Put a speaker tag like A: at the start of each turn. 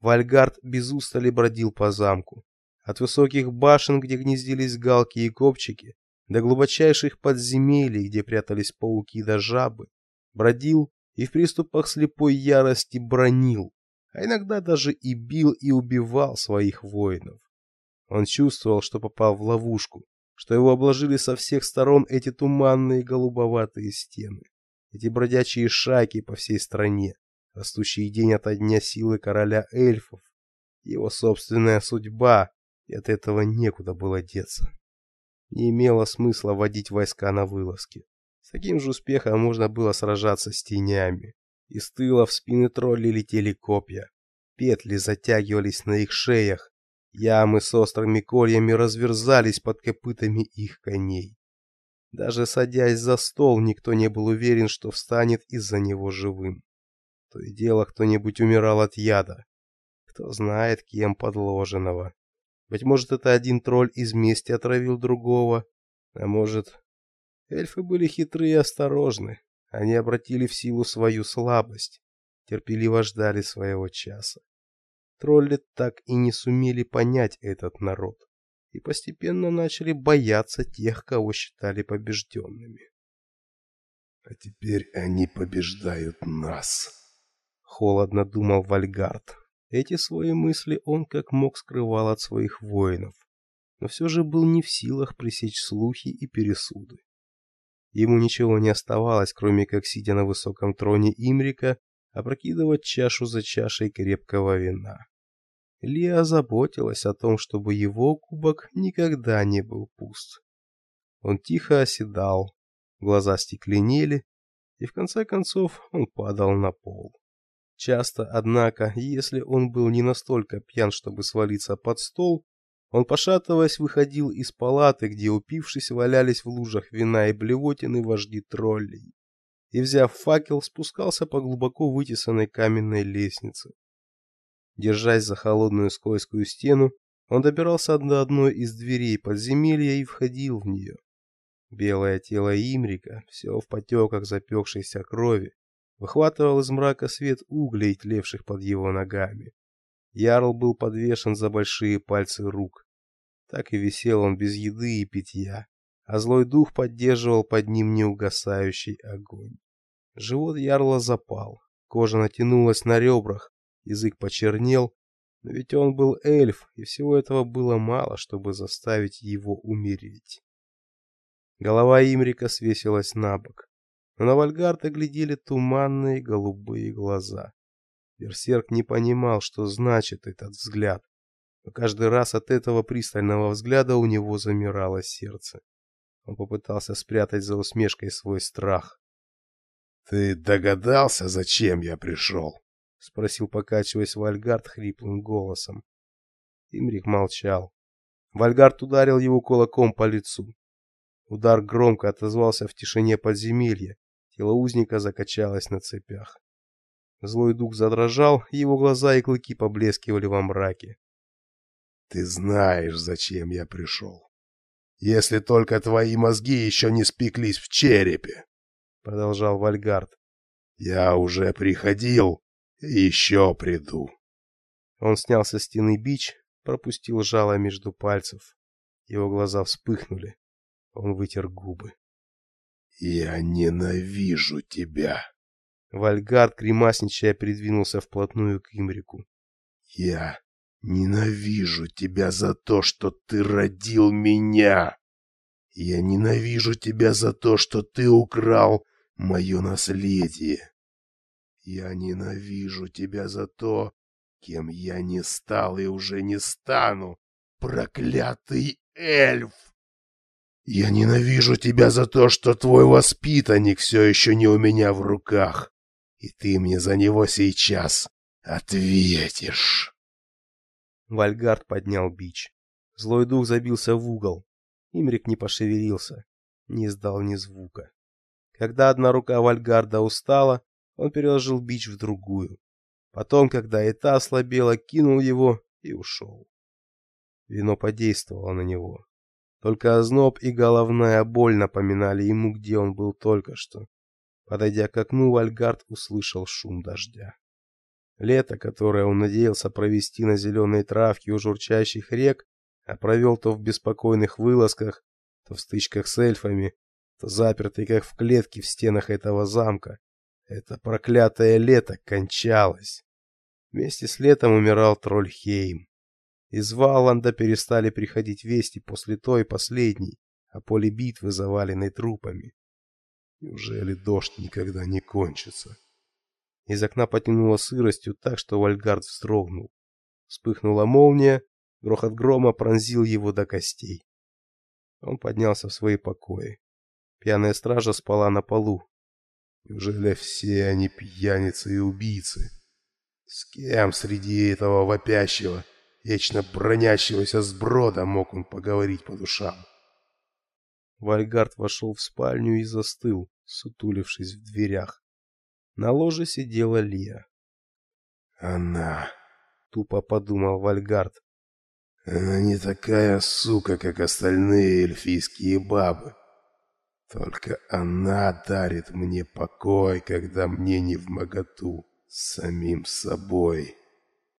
A: Вальгард без устали бродил по замку. От высоких башен, где гнездились галки и копчики, до глубочайших подземелий, где прятались пауки да жабы, бродил и в приступах слепой ярости бронил, а иногда даже и бил и убивал своих воинов. Он чувствовал, что попал в ловушку, что его обложили со всех сторон эти туманные голубоватые стены, эти бродячие шайки по всей стране, растущие день ото дня силы короля эльфов, его собственная судьба, и от этого некуда было деться. Не имело смысла водить войска на вылазки. С таким же успехом можно было сражаться с тенями. Из тыла в спины троллей летели копья. Петли затягивались на их шеях. Ямы с острыми кольями разверзались под копытами их коней. Даже садясь за стол, никто не был уверен, что встанет из-за него живым. То и дело кто-нибудь умирал от яда. Кто знает, кем подложенного. Быть может, это один тролль из мести отравил другого, а может... Эльфы были хитрые и осторожны. Они обратили в силу свою слабость, терпеливо ждали своего часа. Тролли так и не сумели понять этот народ и постепенно начали бояться тех, кого считали побежденными.
B: А теперь они побеждают нас,
A: холодно думал Вальгард. Эти свои мысли он как мог скрывал от своих воинов, но все же был не в силах пресечь слухи и пересуды. Ему ничего не оставалось, кроме как сидя на высоком троне Имрика, опрокидывать чашу за чашей крепкого вина. Лия заботилась о том, чтобы его кубок никогда не был пуст. Он тихо оседал, глаза стекленели, и в конце концов он падал на пол. Часто, однако, если он был не настолько пьян, чтобы свалиться под стол, он, пошатываясь, выходил из палаты, где, упившись, валялись в лужах вина и блевотины вожди троллей, и, взяв факел, спускался по глубоко вытесанной каменной лестнице. Держась за холодную скользкую стену, он добирался до одной из дверей подземелья и входил в нее. Белое тело Имрика, все в потеках запекшейся крови, выхватывал из мрака свет углей, тлевших под его ногами. Ярл был подвешен за большие пальцы рук. Так и висел он без еды и питья, а злой дух поддерживал под ним неугасающий огонь. Живот ярла запал, кожа натянулась на ребрах, язык почернел, но ведь он был эльф, и всего этого было мало, чтобы заставить его умереть. Голова Имрика свесилась на бок на Вальгарта глядели туманные голубые глаза. Берсерк не понимал, что значит этот взгляд, но каждый раз от этого пристального взгляда у него замирало сердце. Он попытался спрятать за усмешкой свой страх.
B: «Ты догадался, зачем я пришел?»
A: — спросил, покачиваясь Вальгард хриплым голосом. Имрик молчал. Вальгард ударил его кулаком по лицу. Удар громко отозвался в тишине подземелья, Тело узника закачалось на цепях. Злой дух задрожал, его глаза и клыки поблескивали во мраке.
B: «Ты знаешь, зачем я пришел. Если только твои мозги еще не спеклись в черепе!» Продолжал Вальгард. «Я уже приходил и еще приду».
A: Он снял со стены бич, пропустил жало между пальцев. Его глаза вспыхнули. Он вытер губы.
B: «Я ненавижу тебя!»
A: Вальгард, гримасничая, придвинулся вплотную к Имрику.
B: «Я ненавижу тебя за то, что ты родил меня! Я ненавижу тебя за то, что ты украл мое наследие! Я ненавижу тебя за то, кем я не стал и уже не стану, проклятый эльф!» Я ненавижу тебя за то, что твой воспитанник все еще не у меня в руках, и ты мне за него сейчас ответишь.
A: Вальгард поднял бич. Злой дух забился в угол. Имрик не пошевелился, не издал ни звука. Когда одна рука Вальгарда устала, он переложил бич в другую. Потом, когда и та ослабела, кинул его и ушел. Вино подействовало на него. Только озноб и головная боль напоминали ему, где он был только что. Подойдя к окну, Вальгард услышал шум дождя. Лето, которое он надеялся провести на зеленой травке у журчащих рек, а провел то в беспокойных вылазках, то в стычках с эльфами, то запертый как в клетке в стенах этого замка. Это проклятое лето кончалось. Вместе с летом умирал Трольхейм. Из Валланда перестали приходить вести после той последней, а поле битвы заваленной трупами. Неужели дождь никогда не кончится? Из окна потянуло сыростью так, что Вальгард вздрогнул. Вспыхнула молния, грохот грома пронзил его до костей. Он поднялся в свои покои. Пьяная стража спала на полу. Неужели все они пьяницы и убийцы? С кем среди этого вопящего, вечно бронящегося сброда мог он поговорить по душам? Вальгард вошел в спальню и застыл, сутулившись в дверях. На ложе сидела Лия.
B: «Она...»
A: — тупо подумал Вальгард.
B: «Она не такая сука, как остальные эльфийские бабы. Только она дарит мне покой, когда мне не в моготу самим собой».